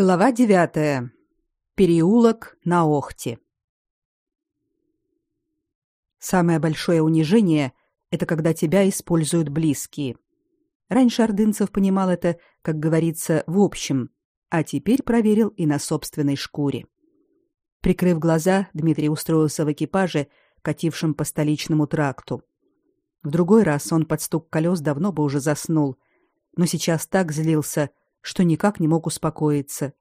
Глава девятая. Переулок на Охте. Самое большое унижение это когда тебя используют близкие. Раньше Ордынцев понимал это, как говорится, в общем, а теперь проверил и на собственной шкуре. Прикрыв глаза, Дмитрий устроился в экипаже, катившем по столичному тракту. В другой раз он под стук колес давно бы уже заснул, но сейчас так злился, что никак не мог успокоиться.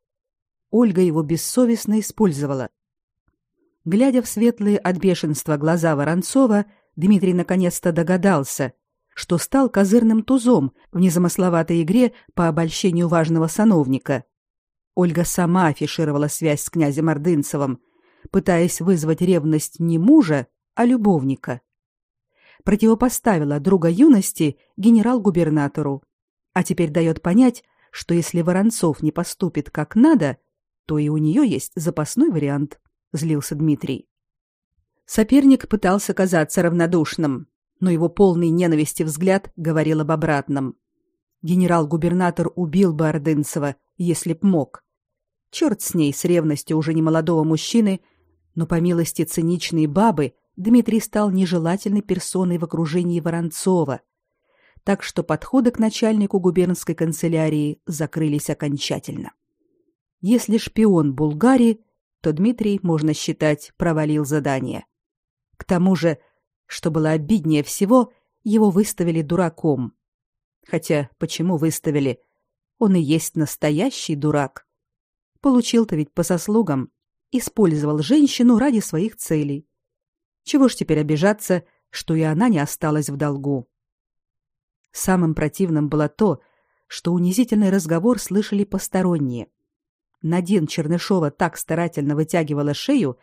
Ольга его бессовестно использовала. Глядя в светлые от бешенства глаза Воронцова, Дмитрий наконец-то догадался, что стал козырным тузом в незамысловатой игре по обольщению важного сановника. Ольга сама афишировала связь с князем Ордынцевым, пытаясь вызвать ревность не мужа, а любовника. Противопоставила друга юности генерал-губернатору, а теперь дает понять, что если Воронцов не поступит как надо, то и у нее есть запасной вариант, злился Дмитрий. Соперник пытался казаться равнодушным, но его полный ненависти взгляд говорил об обратном. Генерал-губернатор убил бы Ордынцева, если б мог. Черт с ней, с ревностью уже немолодого мужчины, но по милости циничной бабы Дмитрий стал нежелательной персоной в окружении Воронцова — так что подходы к начальнику губернской канцелярии закрылись окончательно. Если шпион Булгари, то Дмитрий, можно считать, провалил задание. К тому же, что было обиднее всего, его выставили дураком. Хотя почему выставили? Он и есть настоящий дурак. Получил-то ведь по заслугам, использовал женщину ради своих целей. Чего ж теперь обижаться, что и она не осталась в долгу? Самым противным было то, что унизительный разговор слышали посторонние. Надин Чернышова так старательно вытягивала шею,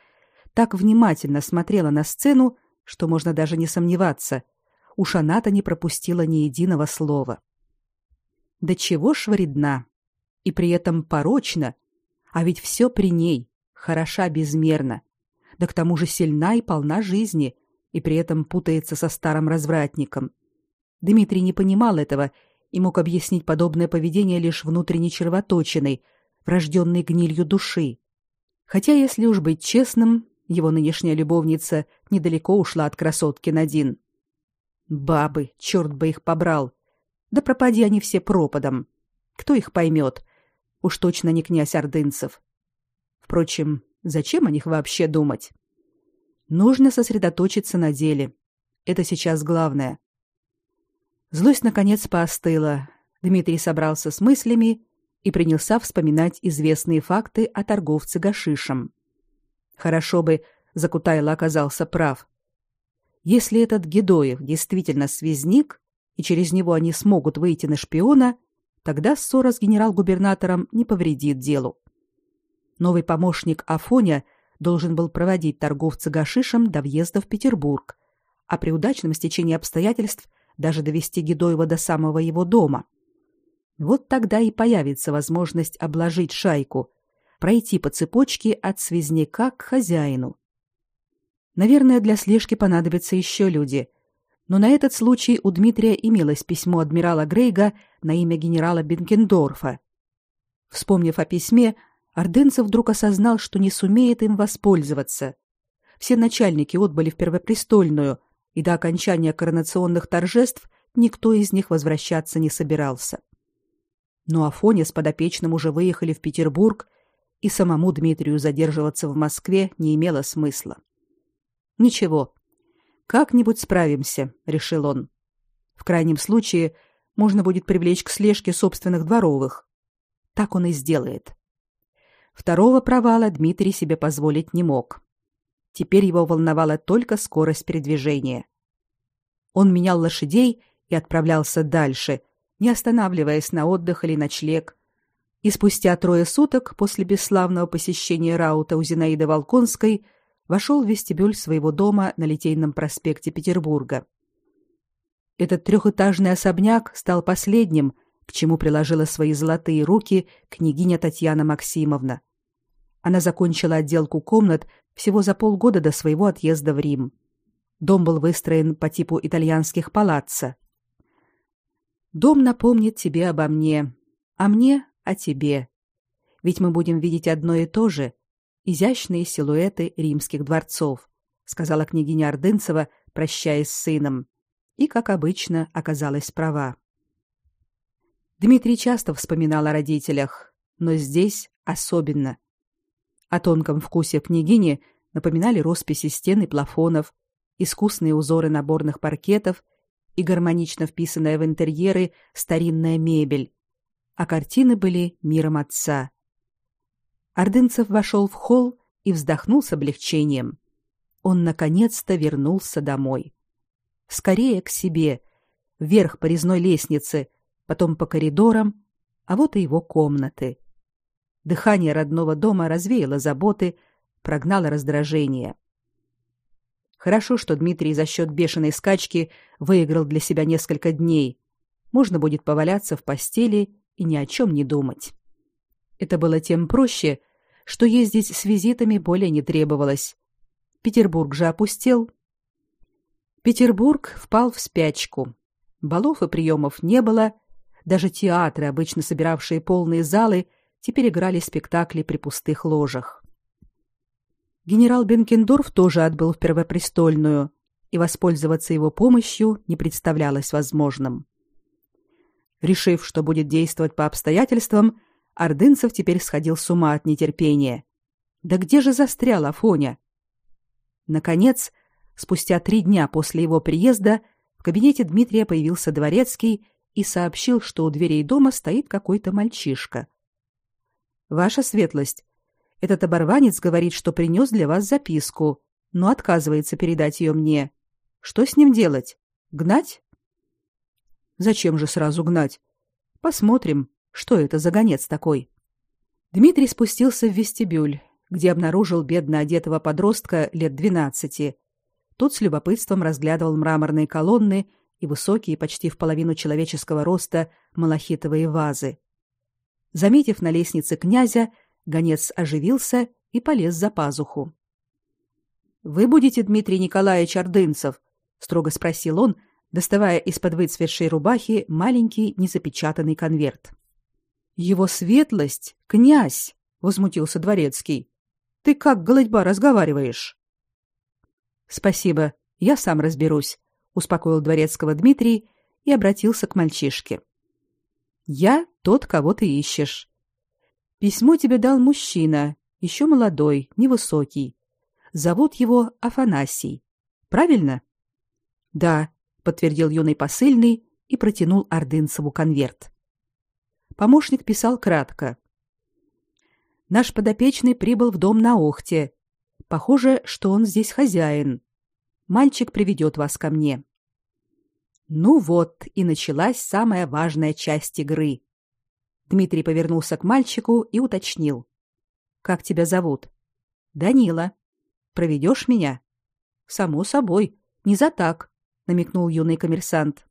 так внимательно смотрела на сцену, что можно даже не сомневаться, уж она-то не пропустила ни единого слова. Да чего ж вредна, и при этом порочна, а ведь все при ней, хороша безмерно, да к тому же сильна и полна жизни, и при этом путается со старым развратником — Дмитрий не понимал этого и мог объяснить подобное поведение лишь внутренней червоточиной, врожденной гнилью души. Хотя, если уж быть честным, его нынешняя любовница недалеко ушла от красотки Надин. Бабы, черт бы их побрал. Да пропади они все пропадом. Кто их поймет? Уж точно не князь Ордынцев. Впрочем, зачем о них вообще думать? Нужно сосредоточиться на деле. Это сейчас главное. Злость наконец поостыла. Дмитрий собрался с мыслями и принялся вспоминать известные факты о торговце гашишем. Хорошо бы Закутайло оказался прав. Если этот Гедоев действительно связник, и через него они смогут выйти на шпиона, тогда ссора с генерал-губернатором не повредит делу. Новый помощник Афоня должен был проводить торговца гашишем до въезда в Петербург, а при удачном стечении обстоятельств даже довести Гедоева до самого его дома. Вот тогда и появится возможность обложить шайку, пройти по цепочке от связняка к хозяину. Наверное, для слежки понадобятся еще люди. Но на этот случай у Дмитрия имелось письмо адмирала Грейга на имя генерала Бенкендорфа. Вспомнив о письме, Орденцев вдруг осознал, что не сумеет им воспользоваться. Все начальники отбыли в Первопрестольную, и до окончания коронационных торжеств никто из них возвращаться не собирался. Но Афоня с подопечным уже выехали в Петербург, и самому Дмитрию задерживаться в Москве не имело смысла. Ничего, как-нибудь справимся, решил он. В крайнем случае можно будет привлечь к слежке собственных дворовых. Так он и сделает. Второго провала Дмитрий себе позволить не мог. Теперь его волновала только скорость передвижения. Он менял лошадей и отправлялся дальше, не останавливаясь на отдых или ночлег. И спустя трое суток после бесславного посещения Раута у Зинаиды Волконской вошел в вестибюль своего дома на Литейном проспекте Петербурга. Этот трехэтажный особняк стал последним, к чему приложила свои золотые руки княгиня Татьяна Максимовна. Она закончила отделку комнат всего за полгода до своего отъезда в Рим. Дом был выстроен по типу итальянских палаццо. Дом напомнит тебе обо мне, а мне о тебе. Ведь мы будем видеть одно и то же изящные силуэты римских дворцов, сказала княгиня Ордынцева, прощаясь с сыном, и, как обычно, оказалась права. Дмитрий часто вспоминал о родителях, но здесь особенно. О тонком вкусе княгини напоминали росписи стен и плафонов, искусные узоры наборных паркетов и гармонично вписанная в интерьеры старинная мебель, а картины были миром отца. Ордынцев вошел в холл и вздохнул с облегчением. Он наконец-то вернулся домой. Скорее к себе, вверх по резной лестнице, потом по коридорам, а вот и его комнаты. Дыхание родного дома развеяло заботы, прогнало раздражение. Хорошо, что Дмитрий за счет бешеной скачки выиграл для себя несколько дней. Можно будет поваляться в постели и ни о чем не думать. Это было тем проще, что ездить с визитами более не требовалось. Петербург же опустел. Петербург впал в спячку. Балов и приемов не было, даже театры, обычно собиравшие полные залы, теперь играли спектакли при пустых ложах. Генерал Бенкендорф тоже отбыл в Первопрестольную, и воспользоваться его помощью не представлялось возможным. Решив, что будет действовать по обстоятельствам, Ордынцев теперь сходил с ума от нетерпения. Да где же застрял Афоня? Наконец, спустя три дня после его приезда, в кабинете Дмитрия появился дворецкий и сообщил, что у дверей дома стоит какой-то мальчишка. Ваша светлость, этот оборванец говорит, что принес для вас записку, но отказывается передать ее мне. Что с ним делать? Гнать? Зачем же сразу гнать? Посмотрим, что это за гонец такой. Дмитрий спустился в вестибюль, где обнаружил бедно одетого подростка лет двенадцати. Тот с любопытством разглядывал мраморные колонны и высокие, почти в половину человеческого роста, малахитовые вазы. Заметив на лестнице князя, гонец оживился и полез за пазуху. Вы будете Дмитрий Николаевич Ордынцев? строго спросил он, доставая из-под выцветшей рубахи маленький незапечатанный конверт. Его светлость, князь, возмутился дворецкий. Ты как голодьба разговариваешь? Спасибо, я сам разберусь, успокоил дворецкого Дмитрий и обратился к мальчишке. Я тот, кого ты ищешь. Письмо тебе дал мужчина, еще молодой, невысокий. Зовут его Афанасий. Правильно? Да, подтвердил юный посыльный и протянул Ордынцеву конверт. Помощник писал кратко. Наш подопечный прибыл в дом на Охте. Похоже, что он здесь хозяин. Мальчик приведет вас ко мне. Ну вот, и началась самая важная часть игры. Дмитрий повернулся к мальчику и уточнил: "Как тебя зовут?" "Данила. Проведешь меня?" "Само собой, не за так", намекнул юный коммерсант.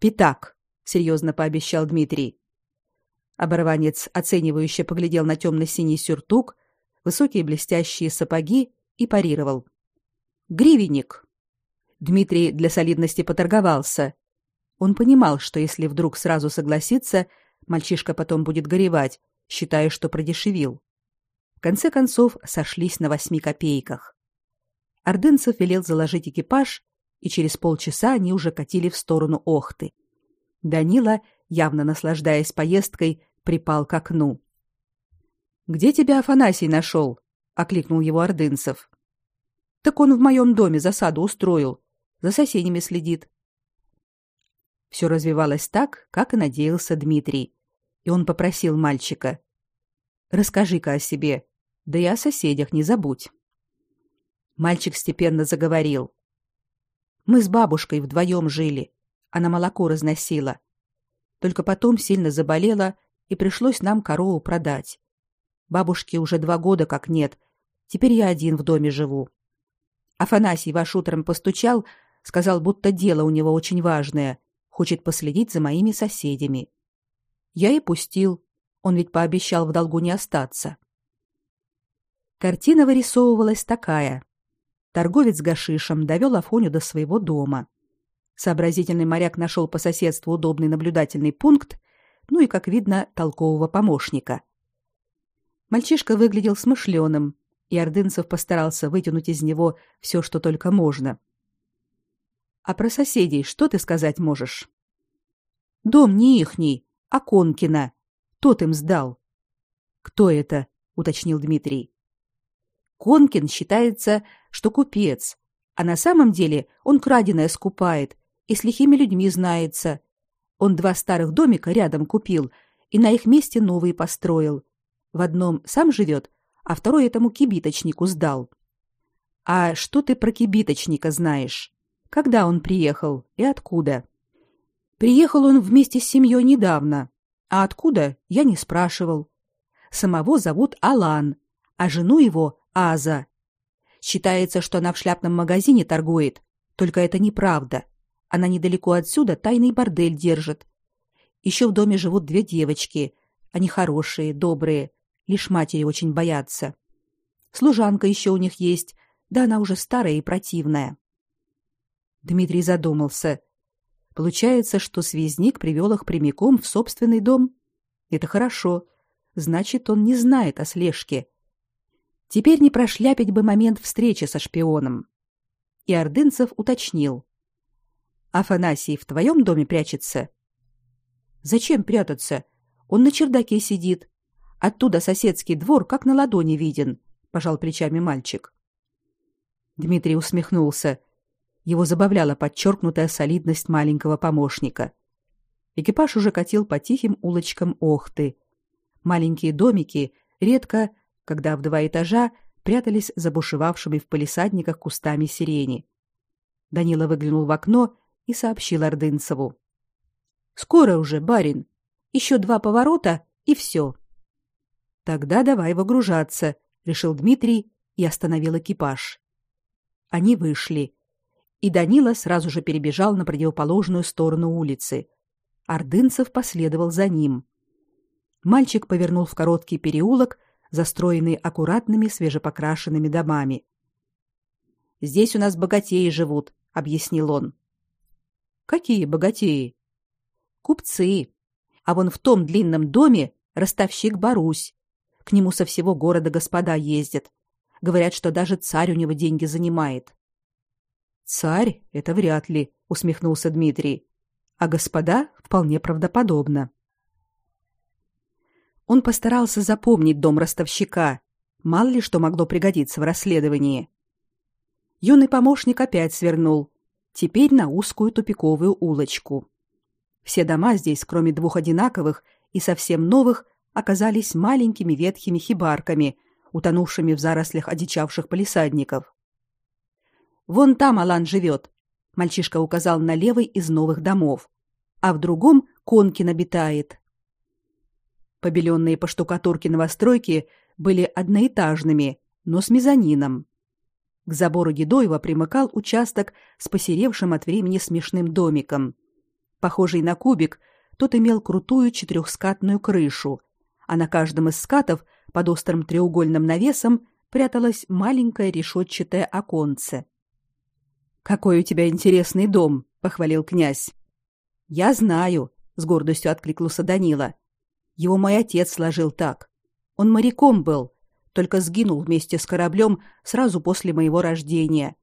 "Пятак", серьезно пообещал Дмитрий. Оборванец оценивающе поглядел на темно-синий сюртук, высокие блестящие сапоги и парировал: "Гривенник". Дмитрий для солидности поторговался. Он понимал, что если вдруг сразу согласится, мальчишка потом будет горевать, считая, что продешевил. В конце концов сошлись на восьми копейках. Ордынцев велел заложить экипаж, и через полчаса они уже катили в сторону Охты. Данила, явно наслаждаясь поездкой, припал к окну. «Где тебя Афанасий нашел?» — окликнул его Ордынцев. «Так он в моем доме засаду устроил за соседями следит. Все развивалось так, как и надеялся Дмитрий, и он попросил мальчика: "Расскажи-ка о себе, да и о соседях не забудь". Мальчик степенно заговорил: "Мы с бабушкой вдвоем жили, она молоко разносила. Только потом сильно заболела, и пришлось нам корову продать. Бабушки уже два года как нет. Теперь я один в доме живу. Афанасий ваш утром постучал, Сказал, будто дело у него очень важное, хочет последить за моими соседями. Я и пустил. Он ведь пообещал в долгу не остаться. Картина вырисовывалась такая. Торговец гашишем довел Афоню до своего дома. Сообразительный моряк нашел по соседству удобный наблюдательный пункт, ну и, как видно, толкового помощника. Мальчишка выглядел смышленым, и Ордынцев постарался вытянуть из него все, что только можно. А про соседей что ты сказать можешь? Дом не ихний, а Конкина. Тот им сдал. Кто это? уточнил Дмитрий. Конкин считается, что купец, а на самом деле он краденое скупает и с лихими людьми знается. Он два старых домика рядом купил и на их месте новые построил. В одном сам живет, а второй этому кибиточнику сдал. А что ты про кибиточника знаешь? Когда он приехал и откуда? Приехал он вместе с семьей недавно. А откуда, я не спрашивал. Самого зовут Алан, а жену его Аза. Считается, что она в шляпном магазине торгует, только это неправда. Она недалеко отсюда тайный бордель держит. Еще в доме живут две девочки. Они хорошие, добрые, лишь матери очень боятся. Служанка еще у них есть, да она уже старая и противная. Дмитрий задумался. Получается, что связник привел их прямиком в собственный дом. Это хорошо. Значит, он не знает о слежке. Теперь не прошляпить бы момент встречи со шпионом. И Ордынцев уточнил. «Афанасий в твоем доме прячется?» «Зачем прятаться? Он на чердаке сидит. Оттуда соседский двор как на ладони виден», — пожал плечами мальчик. Дмитрий усмехнулся. Его забавляла подчеркнутая солидность маленького помощника. Экипаж уже катил по тихим улочкам Охты. Маленькие домики редко когда в два этажа прятались за бушевавшими в палисадниках кустами сирени. Данила выглянул в окно и сообщил Ордынцеву. «Скоро уже, барин. Еще два поворота, и все». «Тогда давай выгружаться», — решил Дмитрий и остановил экипаж. Они вышли, и Данила сразу же перебежал на противоположную сторону улицы. Ордынцев последовал за ним. Мальчик повернул в короткий переулок застроенный аккуратными свежепокрашенными домами. Здесь у нас богатеи живут, объяснил он. Какие богатеи? Купцы. А вон в том длинном доме ростовщик Барусь. К нему со всего города господа ездят. Говорят, что даже царь у него деньги занимает. Царь это вряд ли, усмехнулся Дмитрий. А господа вполне правдоподобно. Он постарался запомнить дом ростовщика. Мало ли что могло пригодиться в расследовании. Юный помощник опять свернул, теперь на узкую тупиковую улочку. Все дома здесь, кроме двух одинаковых и совсем новых, оказались маленькими ветхими хибарками, утонувшими в зарослях одичавших полисадников. Вон там Алан живет. Мальчишка указал на левый из новых домов, а в другом Конкин обитает. Побеленные по штукатурке новостройки были одноэтажными, но с мезонином. К забору Гедоева примыкал участок с посеревшим от времени смешным домиком. Похожий на кубик, тот имел крутую четырехскатную крышу, а на каждом из скатов под острым треугольным навесом пряталось маленькое решетчатое оконце. Какой у тебя интересный дом, похвалил князь. Я знаю, с гордостью откликнулся Данила. Его мой отец сложил так. Он моряком был, только сгинул вместе с кораблем сразу после моего рождения.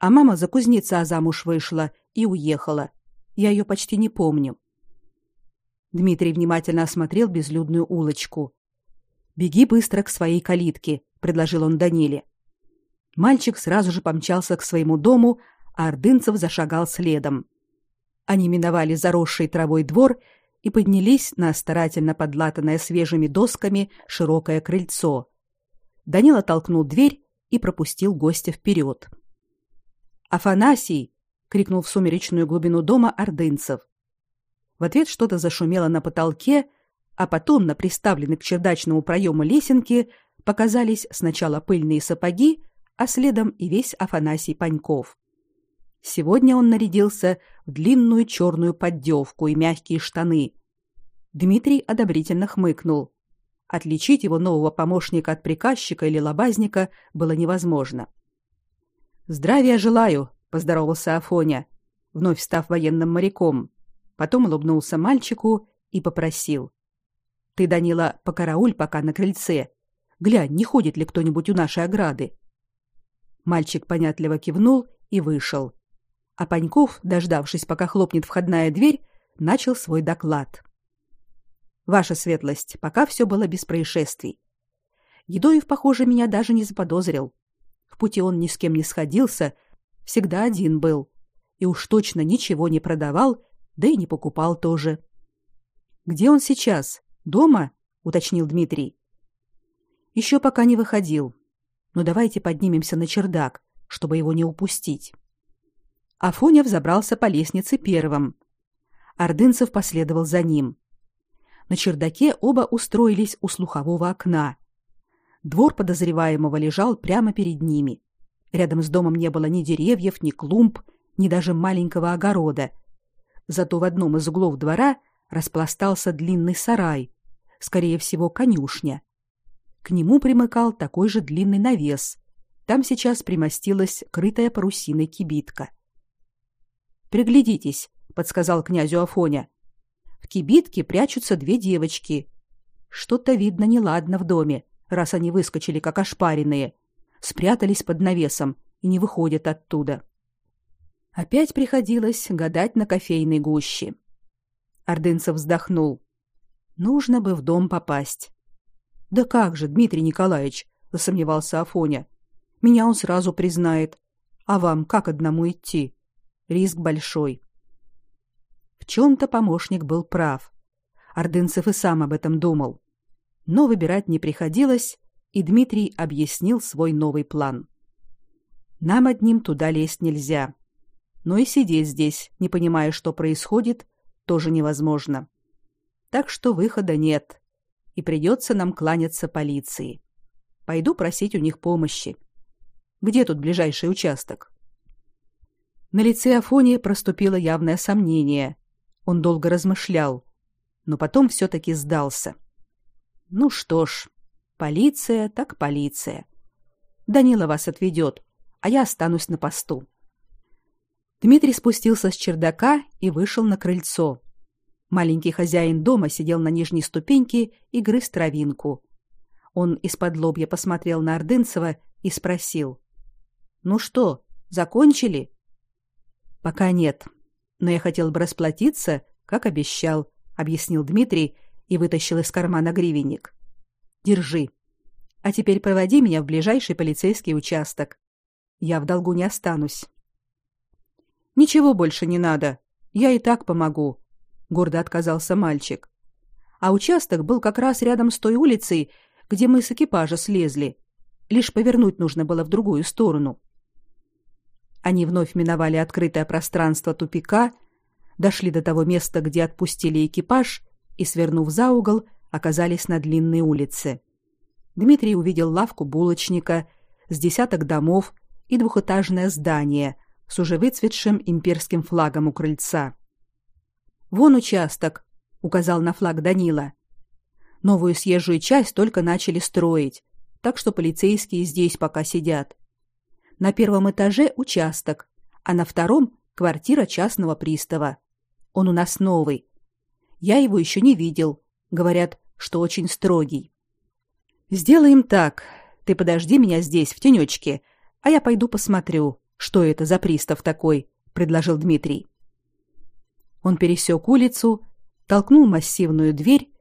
А мама за кузнеца замуж вышла и уехала. Я ее почти не помню. Дмитрий внимательно осмотрел безлюдную улочку. Беги быстро к своей калитке, предложил он Даниле. Мальчик сразу же помчался к своему дому, а Ордынцев зашагал следом. Они миновали заросший травой двор и поднялись на старательно подлатанное свежими досками широкое крыльцо. Данила толкнул дверь и пропустил гостя вперед. «Афанасий!» — крикнул в сумеречную глубину дома ордынцев. В ответ что-то зашумело на потолке, а потом на приставленной к чердачному проему лесенке показались сначала пыльные сапоги, а следом и весь Афанасий Паньков. Сегодня он нарядился в длинную черную поддевку и мягкие штаны. Дмитрий одобрительно хмыкнул. Отличить его нового помощника от приказчика или лобазника было невозможно. «Здравия желаю», — поздоровался Афоня, вновь став военным моряком. Потом улыбнулся мальчику и попросил. «Ты, Данила, покарауль пока на крыльце. Глянь, не ходит ли кто-нибудь у нашей ограды. Мальчик понятливо кивнул и вышел. А Паньков, дождавшись, пока хлопнет входная дверь, начал свой доклад. Ваша светлость, пока все было без происшествий. Едоев, похоже, меня даже не заподозрил. В пути он ни с кем не сходился, всегда один был. И уж точно ничего не продавал, да и не покупал тоже. Где он сейчас? Дома? уточнил Дмитрий. Еще пока не выходил. Но давайте поднимемся на чердак, чтобы его не упустить. Афоня взобрался по лестнице первым. Ордынцев последовал за ним. На чердаке оба устроились у слухового окна. Двор подозреваемого лежал прямо перед ними. Рядом с домом не было ни деревьев, ни клумб, ни даже маленького огорода. Зато в одном из углов двора распластался длинный сарай, скорее всего, конюшня. К нему примыкал такой же длинный навес. Там сейчас примостилась крытая парусиной кибитка. Приглядитесь, подсказал князю Афоня. В кибитке прячутся две девочки. Что-то видно неладно в доме, раз они выскочили как ошпаренные, спрятались под навесом и не выходят оттуда. Опять приходилось гадать на кофейной гуще. Ордынцев вздохнул. Нужно бы в дом попасть. Да как же, Дмитрий Николаевич, засомневался Афоня. Меня он сразу признает. А вам как одному идти? Риск большой. В чем то помощник был прав. Ордынцев и сам об этом думал. Но выбирать не приходилось, и Дмитрий объяснил свой новый план. Нам одним туда лезть нельзя. Но и сидеть здесь, не понимая, что происходит, тоже невозможно так что выхода нет, и придется нам кланяться полиции. Пойду просить у них помощи. Где тут ближайший участок? На лице Афония проступило явное сомнение. Он долго размышлял, но потом все таки сдался. Ну что ж, полиция так полиция. Данила вас отведет, а я останусь на посту. Дмитрий спустился с чердака и вышел на крыльцо. Маленький хозяин дома сидел на нижней ступеньке и грыз травинку. Он из-под лобья посмотрел на Ордынцева и спросил: "Ну что, закончили?" "Пока нет, но я хотел бы расплатиться, как обещал", объяснил Дмитрий и вытащил из кармана гривенник. "Держи. А теперь проводи меня в ближайший полицейский участок. Я в долгу не останусь". "Ничего больше не надо. Я и так помогу", гордо отказался мальчик. А участок был как раз рядом с той улицей, где мы с экипажа слезли. Лишь повернуть нужно было в другую сторону. Они вновь миновали открытое пространство тупика, дошли до того места, где отпустили экипаж, и свернув за угол, оказались на длинной улице. Дмитрий увидел лавку булочника, с десяток домов и двухэтажное здание с уже выцветшим имперским флагом у крыльца. Вон участок, указал на флаг Данила. Новую съезжую часть только начали строить, так что полицейские здесь пока сидят. На первом этаже участок, а на втором квартира частного пристава. Он у нас новый. Я его еще не видел. Говорят, что очень строгий. Сделаем так. Ты подожди меня здесь в тенечке, а я пойду посмотрю, что это за пристав такой, предложил Дмитрий. Он пересек улицу, толкнул массивную дверь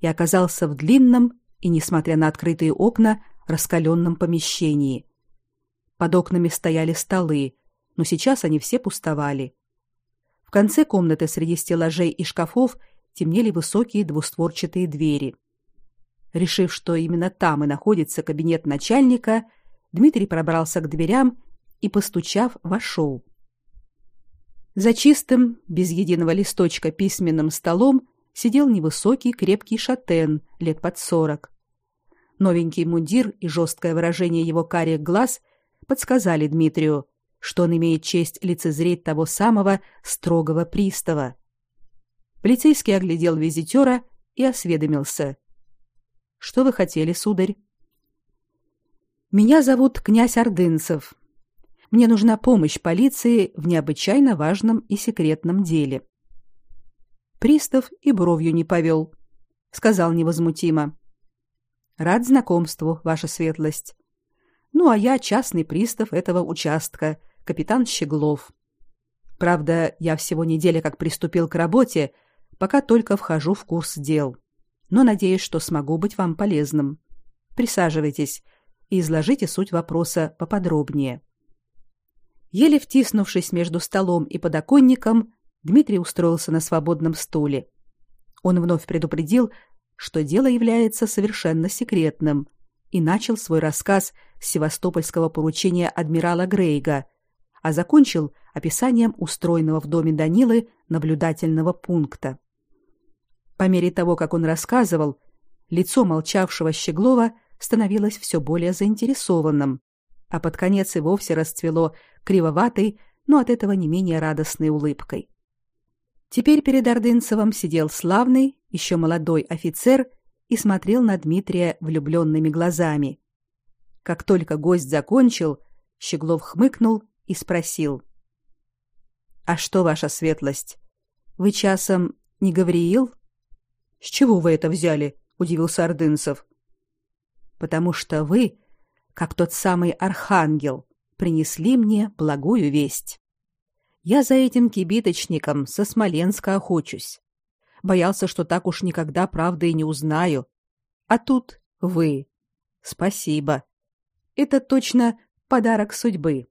и оказался в длинном и, несмотря на открытые окна, раскаленном помещении. Под окнами стояли столы, но сейчас они все пустовали. В конце комнаты среди стеллажей и шкафов темнели высокие двустворчатые двери. Решив, что именно там и находится кабинет начальника, Дмитрий пробрался к дверям и, постучав, вошел. За чистым, без единого листочка письменным столом сидел невысокий, крепкий шатен, лет под сорок. Новенький мундир и жесткое выражение его карих глаз подсказали Дмитрию, что он имеет честь лицезреть того самого строгого пристава. Полицейский оглядел визитера и осведомился: "Что вы хотели, сударь?" "Меня зовут князь Ордынцев. Мне нужна помощь полиции в необычайно важном и секретном деле. Пристав и бровью не повел. Сказал невозмутимо. Рад знакомству, ваша светлость. Ну, а я частный пристав этого участка, капитан Щеглов. Правда, я всего неделя как приступил к работе, пока только вхожу в курс дел. Но надеюсь, что смогу быть вам полезным. Присаживайтесь и изложите суть вопроса поподробнее. Еле втиснувшись между столом и подоконником, Дмитрий устроился на свободном стуле. Он вновь предупредил, что дело является совершенно секретным, и начал свой рассказ с севастопольского поручения адмирала Грейга, а закончил описанием устроенного в доме Данилы наблюдательного пункта. По мере того, как он рассказывал, лицо молчавшего Щеглова становилось все более заинтересованным, а под конец и вовсе расцвело кривоватой, но от этого не менее радостной улыбкой. Теперь перед Ордынцевым сидел славный, еще молодой офицер и смотрел на Дмитрия влюбленными глазами. Как только гость закончил, Щеглов хмыкнул и спросил: "А что ваша светлость? Вы часом не Гавриил?" "С чего вы это взяли?" удивился Ордынцев. "Потому что вы, как тот самый архангел, принесли мне благую весть. Я за этим кибиточником со Смоленска охочусь. Боялся, что так уж никогда правды и не узнаю. А тут вы. Спасибо. Это точно подарок судьбы.